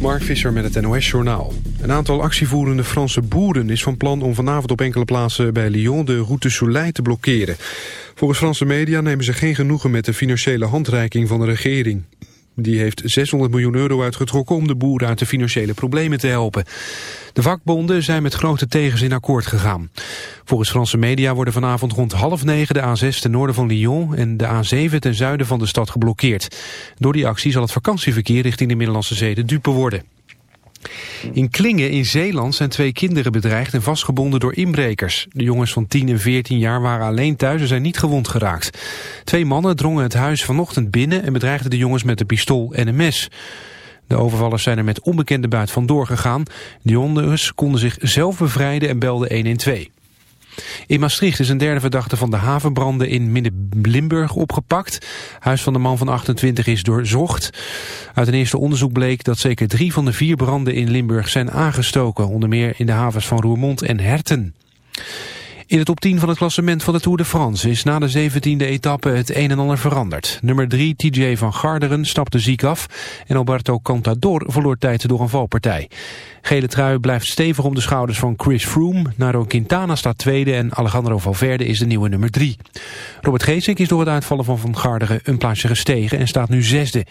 Mark Visser met het NOS-journaal. Een aantal actievoerende Franse boeren is van plan om vanavond op enkele plaatsen bij Lyon de route Soleil te blokkeren. Volgens Franse media nemen ze geen genoegen met de financiële handreiking van de regering. Die heeft 600 miljoen euro uitgetrokken om de boeren uit de financiële problemen te helpen. De vakbonden zijn met grote tegenzin akkoord gegaan. Volgens Franse media worden vanavond rond half negen de A6 ten noorden van Lyon en de A7 ten zuiden van de stad geblokkeerd. Door die actie zal het vakantieverkeer richting de Middellandse Zee de dupe worden. In Klingen in Zeeland zijn twee kinderen bedreigd en vastgebonden door inbrekers. De jongens van 10 en 14 jaar waren alleen thuis en zijn niet gewond geraakt. Twee mannen drongen het huis vanochtend binnen en bedreigden de jongens met een pistool en een mes. De overvallers zijn er met onbekende buit vandoor gegaan. De jongens konden zich zelf bevrijden en belden 112. In Maastricht is een derde verdachte van de havenbranden in Midden-Limburg opgepakt. Huis van de man van 28 is doorzocht. Uit een eerste onderzoek bleek dat zeker drie van de vier branden in Limburg zijn aangestoken. Onder meer in de havens van Roermond en Herten. In het top 10 van het klassement van de Tour de France is na de 17e etappe het een en ander veranderd. Nummer 3 TJ van Garderen stapte ziek af en Alberto Contador verloor tijd door een valpartij. Gele trui blijft stevig om de schouders van Chris Froome. Naro Quintana staat tweede en Alejandro Valverde is de nieuwe nummer 3. Robert Geesink is door het uitvallen van Van Garderen een plaatsje gestegen en staat nu zesde.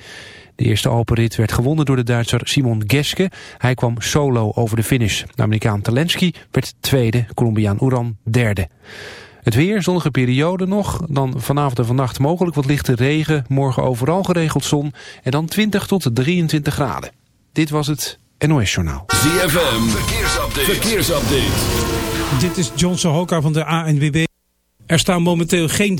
De eerste open rit werd gewonnen door de Duitser Simon Geske. Hij kwam solo over de finish. De Amerikaan Talensky werd tweede, Colombiaan Uran derde. Het weer, zonnige periode nog. Dan vanavond en vannacht mogelijk wat lichte regen. Morgen overal geregeld zon. En dan 20 tot 23 graden. Dit was het NOS Journaal. ZFM, verkeersupdate. verkeersupdate. Dit is John Sohoka van de ANWB. Er staan momenteel geen...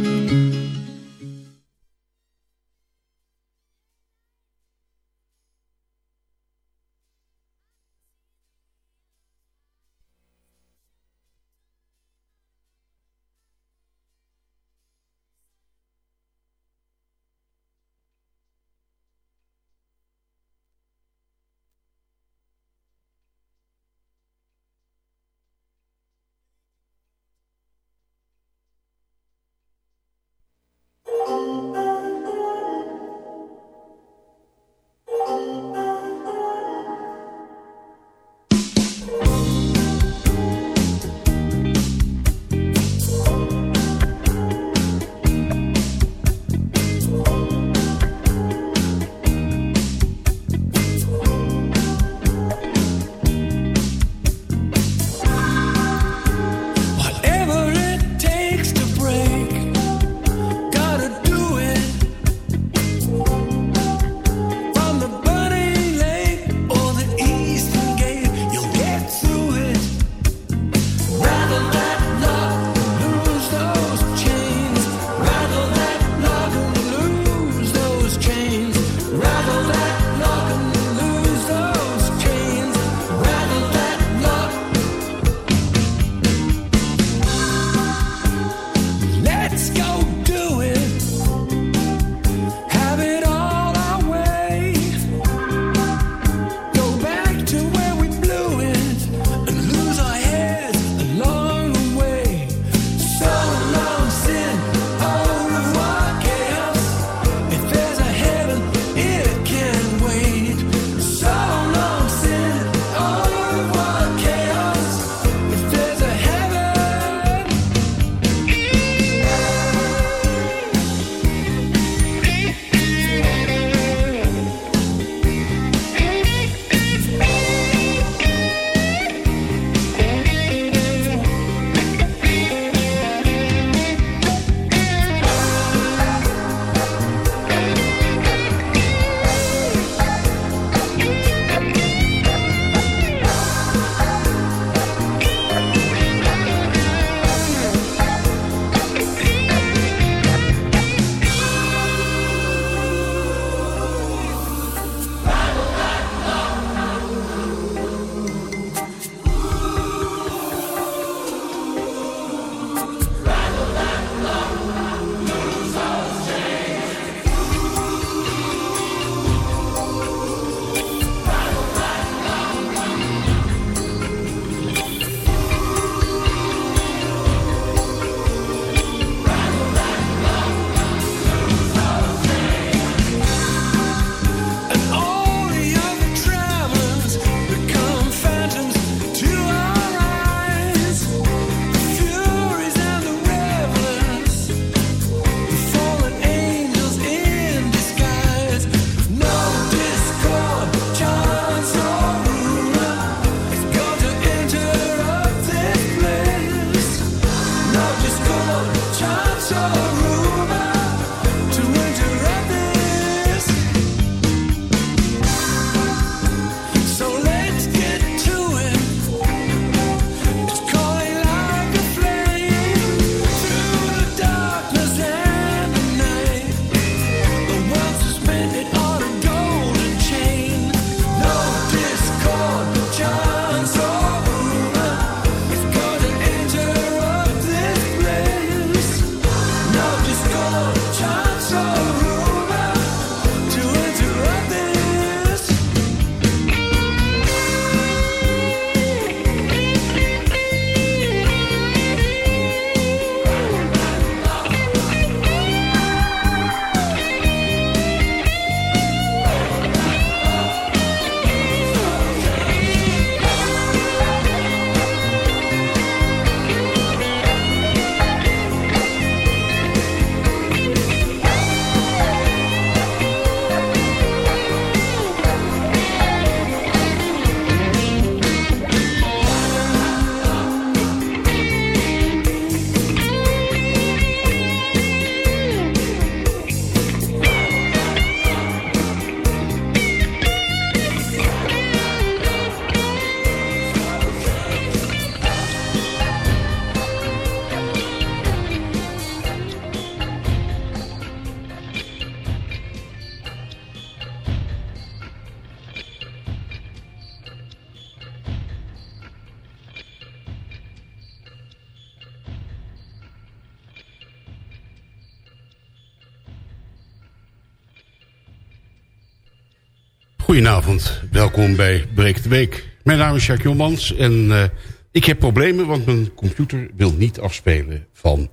Goedenavond, welkom bij Breek de Week. Mijn naam is Jacques Jomans en uh, ik heb problemen... want mijn computer wil niet afspelen van...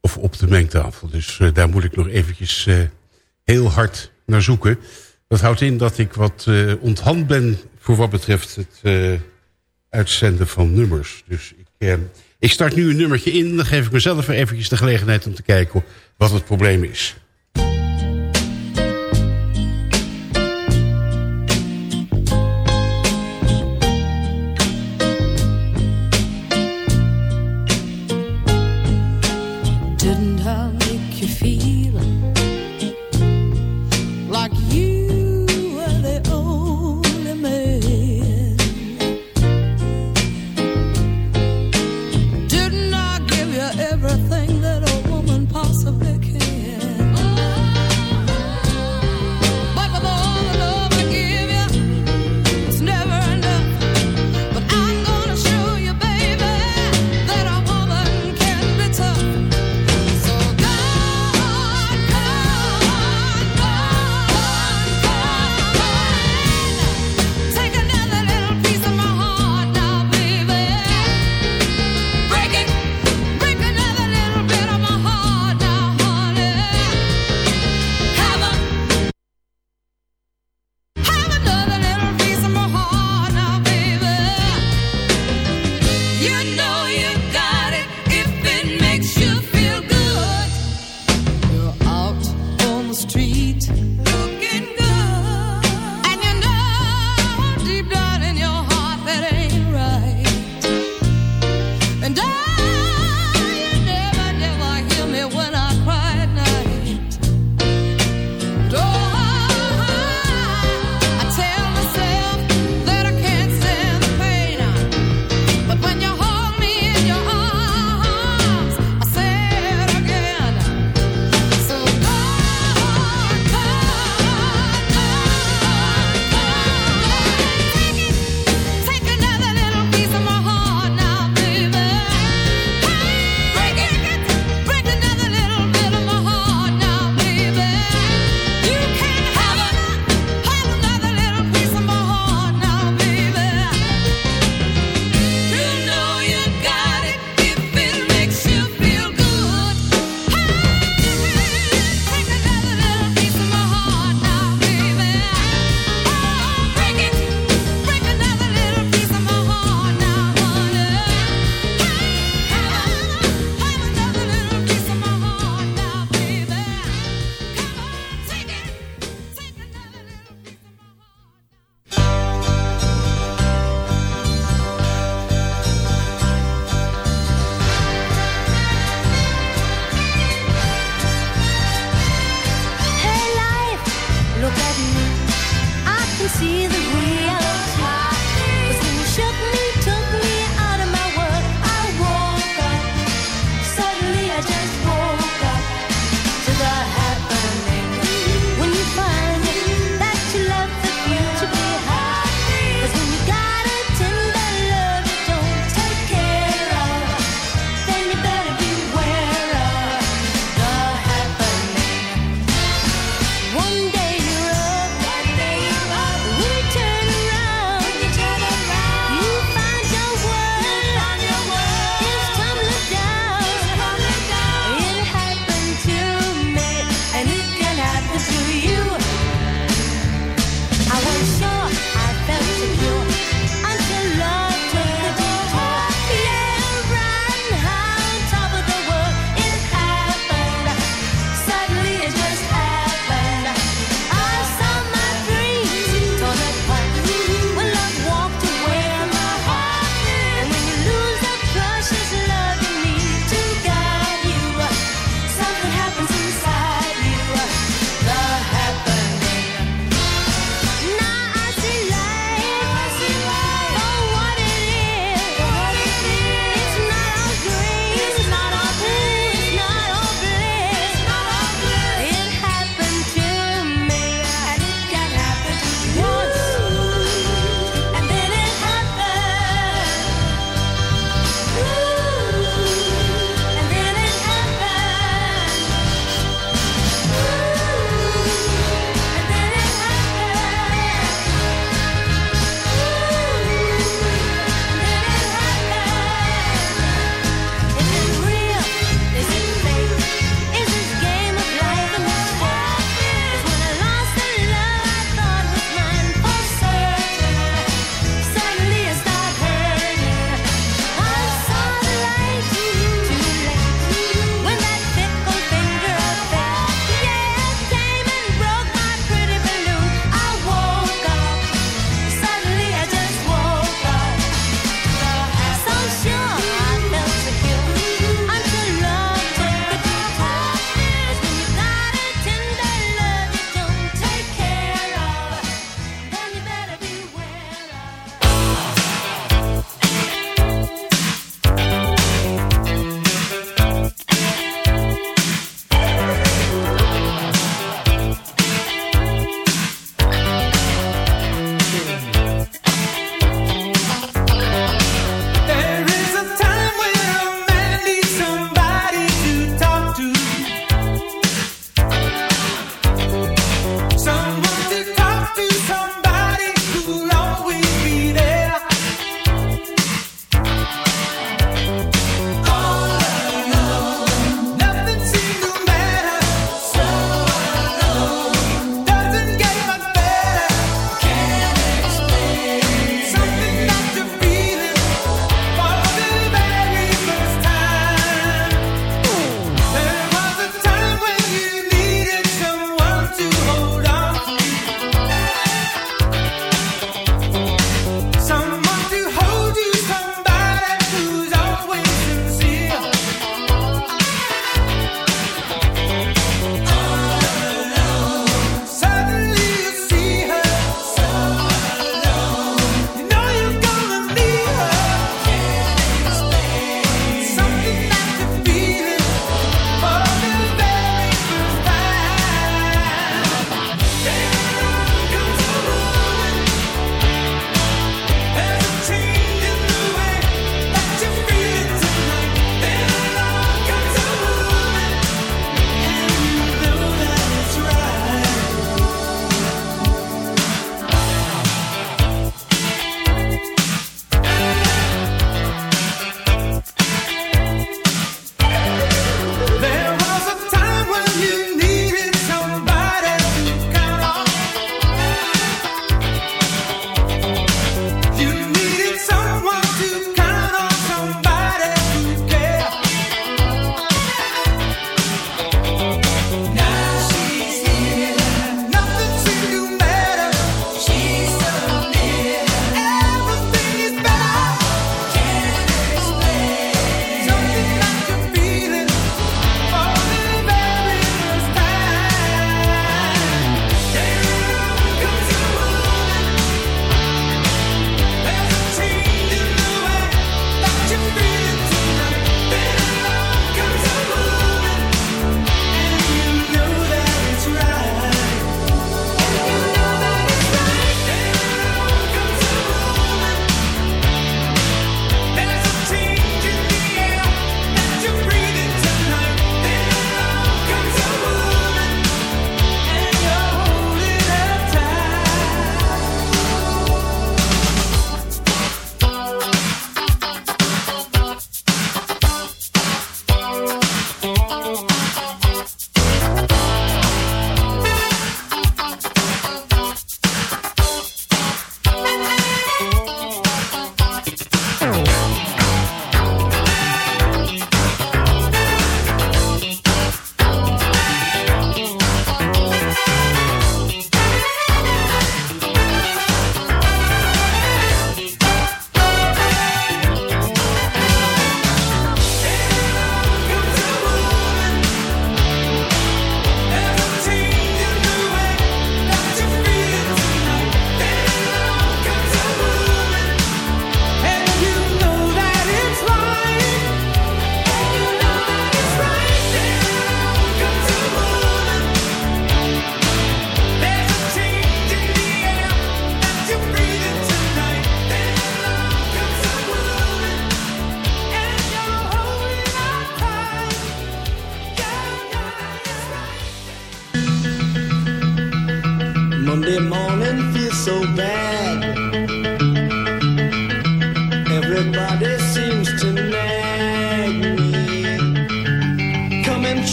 of op de mengtafel. Dus uh, daar moet ik nog eventjes uh, heel hard naar zoeken. Dat houdt in dat ik wat onthand ben... voor wat betreft het uitzenden van nummers. Dus ik, ik start nu een nummertje in... dan geef ik mezelf weer eventjes de gelegenheid om te kijken... wat het probleem is.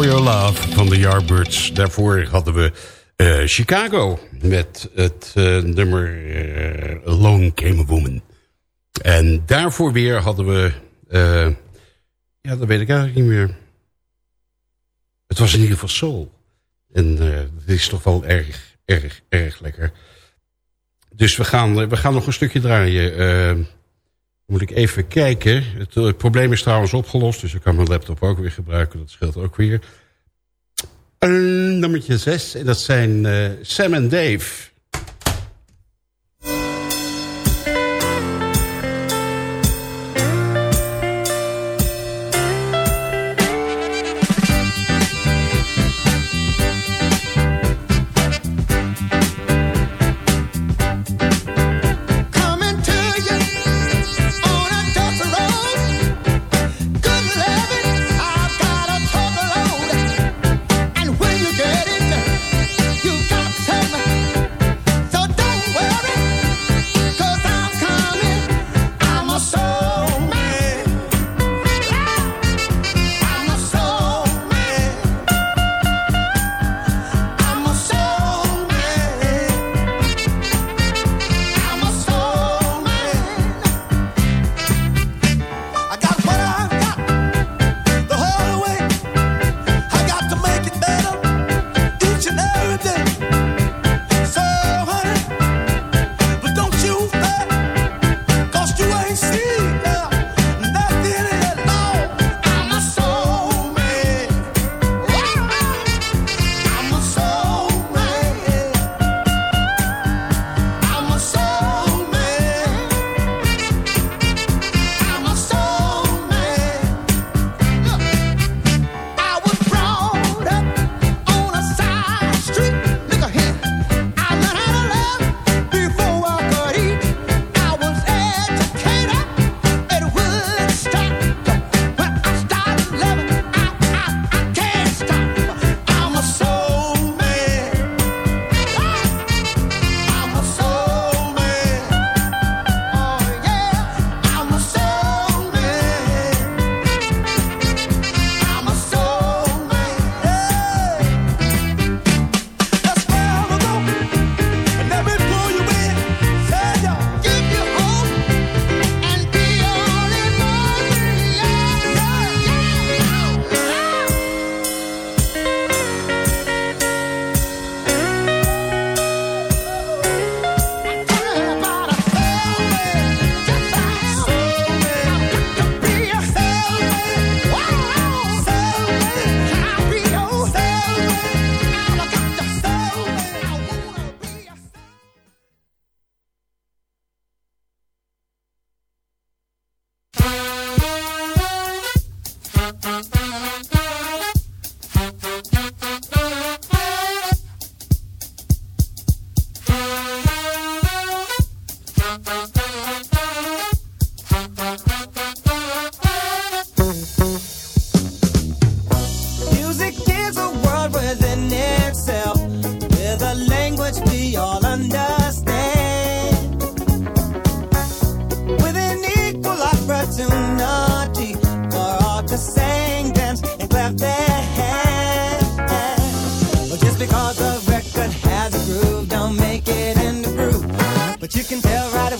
For Your Love van de Yardbirds. Daarvoor hadden we eh, Chicago met het eh, nummer uh, Alone Came a Woman. En daarvoor weer hadden we... ja, dat weet ik eigenlijk niet meer. Het was in ieder geval soul. En dat is toch wel erg, erg, erg lekker. Dus we gaan, we gaan nog een stukje draaien moet ik even kijken. Het, eh, probleem is trouwens opgelost, dus ik kan mijn laptop ook weer gebruiken. Dat scheelt ook weer. Nummer nummertje 6, en dat zijn eh, Sam en Dave. language we all understand. With an equal opportunity for all to sing, dance, and clap their hands. Well, just because a record has a groove, don't make it in the groove. But you can tell right away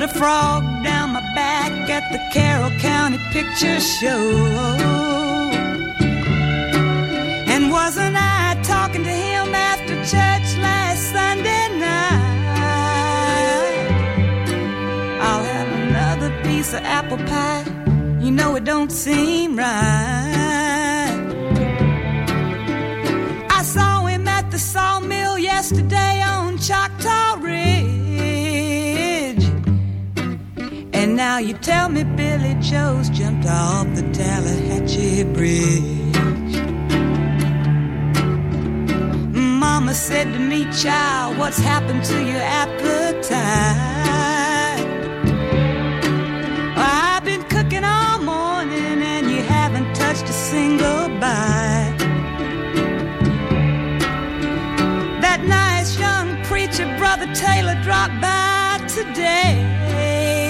put a frog down my back at the Carroll County Picture Show. And wasn't I talking to him after church last Sunday night? I'll have another piece of apple pie. You know it don't seem right. I saw him at the sawmill yesterday on Choctaw now you tell me Billy Joe's jumped off the Tallahatchie Bridge. Mama said to me, child, what's happened to your appetite? I've been cooking all morning and you haven't touched a single bite. That nice young preacher, Brother Taylor, dropped by today.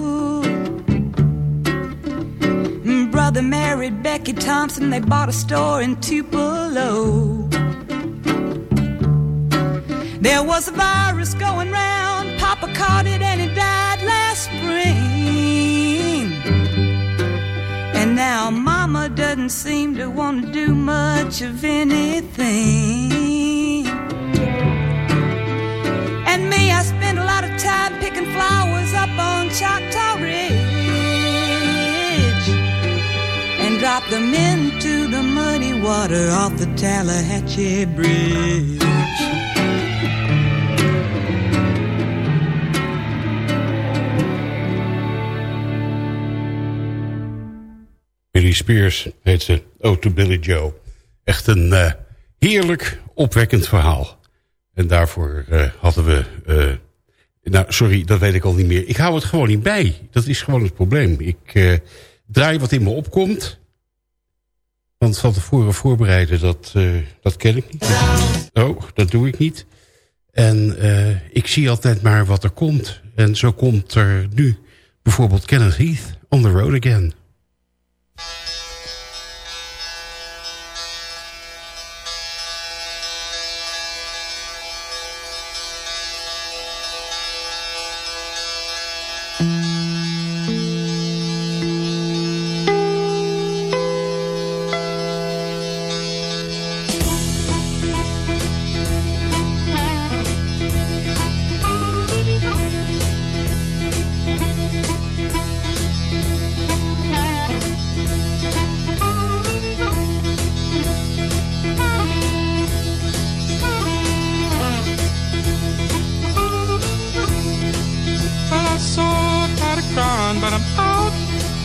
Brother married Becky Thompson, they bought a store in Tupelo. There was a virus going round, Papa caught it and he died last spring. And now Mama doesn't seem to want to do much of anything. And me, I spend a lot of time picking flowers up on Choctaw Ridge drop them into the muddy water off the Tallahatchie Bridge. Billy Spears heet ze. Oh, to Billy Joe. Echt een eh, heerlijk opwekkend verhaal. En daarvoor eh, hadden we... eh, nou, sorry, dat weet ik al niet meer. Ik hou het gewoon niet bij. Dat is gewoon het probleem. Ik draai wat in me opkomt. Want van tevoren voorbereiden, dat, eh, dat ken ik niet. Oh, dat doe ik niet. En eh, ik zie altijd maar wat er komt. En zo komt er nu bijvoorbeeld Kenneth Heath on the road again.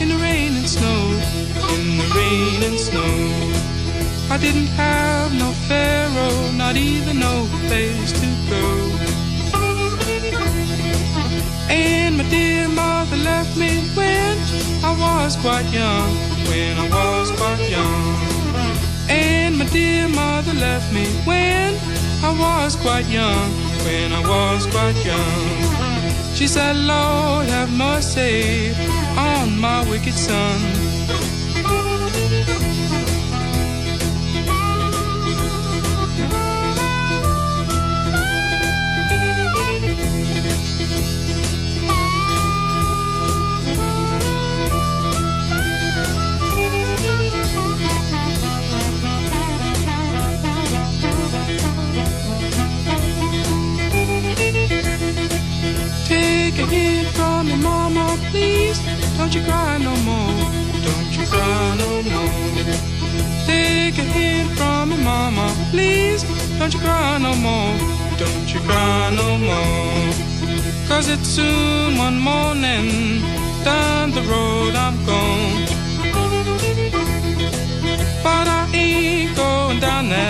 in the rain and snow, in the rain and snow. I didn't have no pharaoh, not even no place to go. And my dear mother left me when I was quite young, when I was quite young. And my dear mother left me when I was quite young, when I was quite young. She said, Lord, have mercy my wicked son. Don't you cry no more. Don't you cry no more. Take a hint from me, mama, please. Don't you cry no more. Don't you cry no more. Cause it's soon one morning. Down the road I'm gone. But I ain't going down that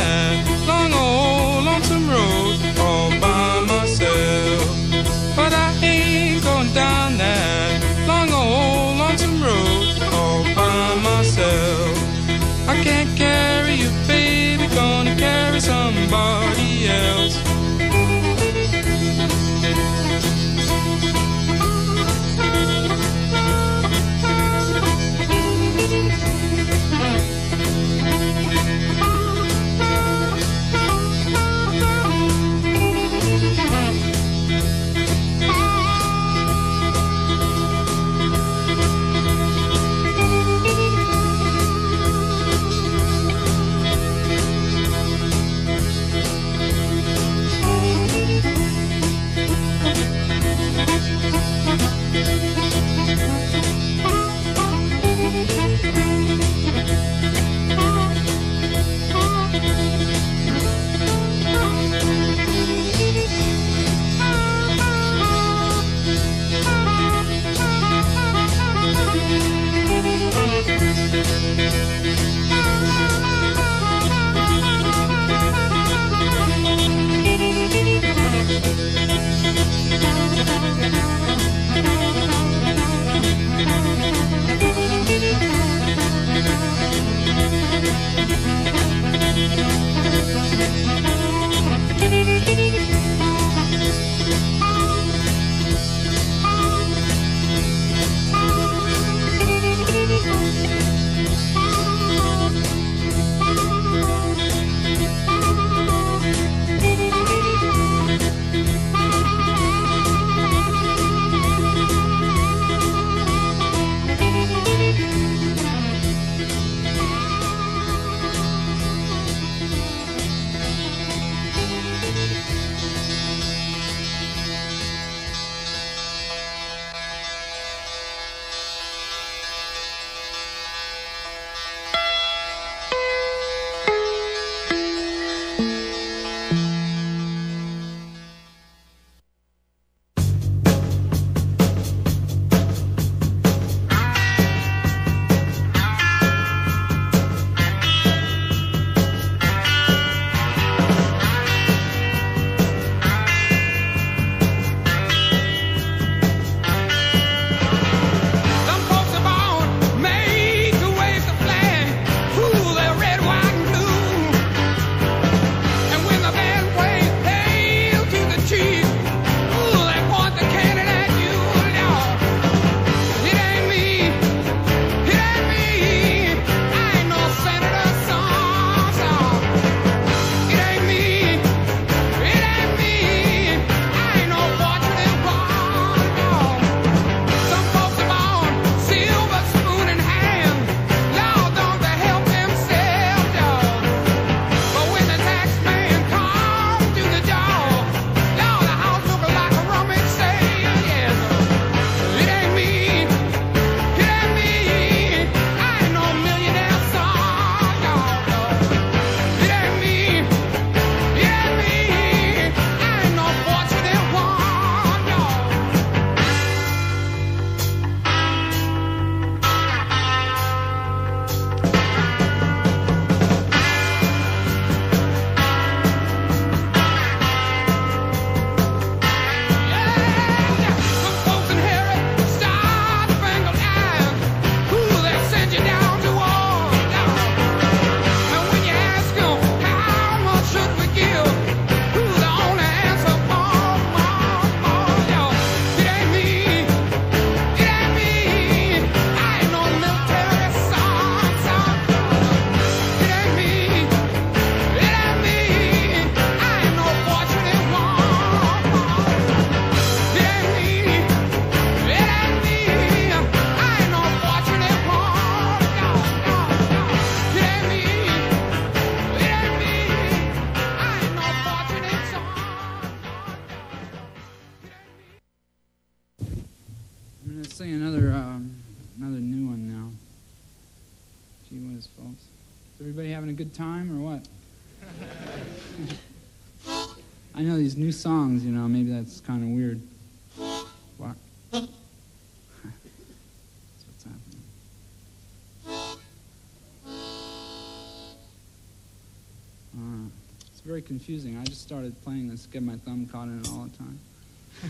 very confusing. I just started playing this, get my thumb caught in it all the time.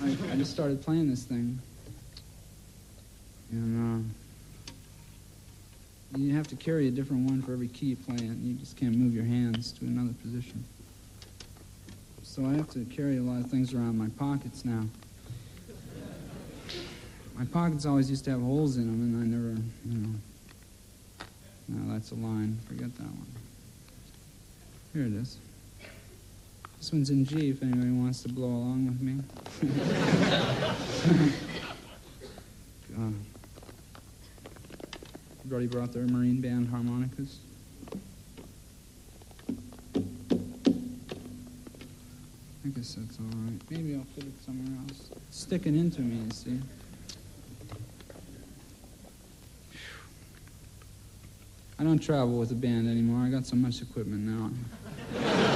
I, I just started playing this thing. And uh, you have to carry a different one for every key you play in. You just can't move your hands to another position. So I have to carry a lot of things around my pockets now. My pockets always used to have holes in them, and I never, you know. No, that's a line. Forget that one. Here it is. This one's in G if anybody wants to blow along with me. Uh, God. Everybody brought their Marine Band harmonicas. I guess that's all right. Maybe I'll fit it somewhere else. It's sticking into me, you see. I don't travel with a band anymore. I got so much equipment now.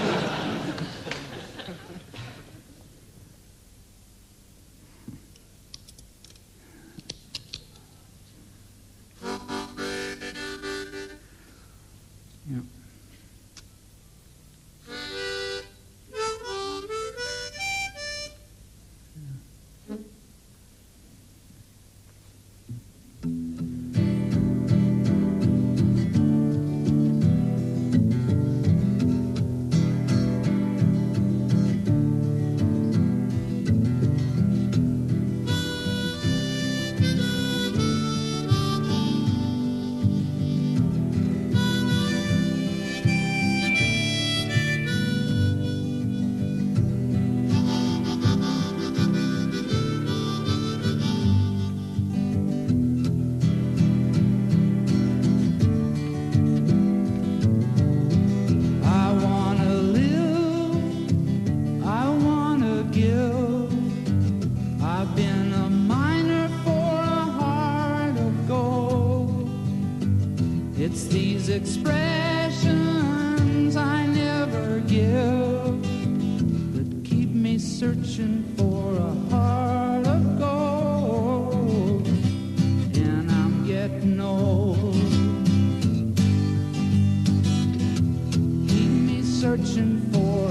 searching for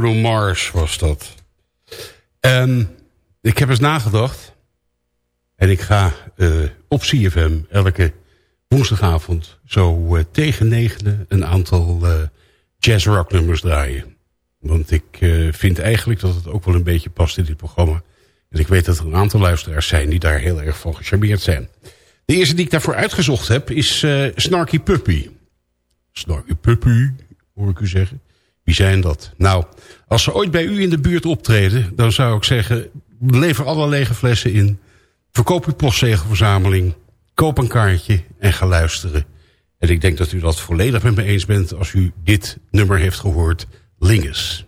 Bruno Mars was dat. En ik heb eens nagedacht. En ik ga eh, op CFM elke woensdagavond zo eh, tegen negenen een aantal eh jazz rock nummers draaien. Want ik eh, vind eigenlijk dat het ook wel een beetje past in dit programma. En ik weet dat er een aantal luisteraars zijn die daar heel erg van gecharmeerd zijn. De eerste die ik daarvoor uitgezocht heb is eh, Snarky Puppy. Snarky Puppy, hoor ik u zeggen. Wie zijn dat? Nou, als ze ooit bij u in de buurt optreden... dan zou ik zeggen, lever alle lege flessen in. Verkoop uw postzegelverzameling. Koop een kaartje en ga luisteren. En ik denk dat u dat volledig met me eens bent... als u dit nummer heeft gehoord. Lingus.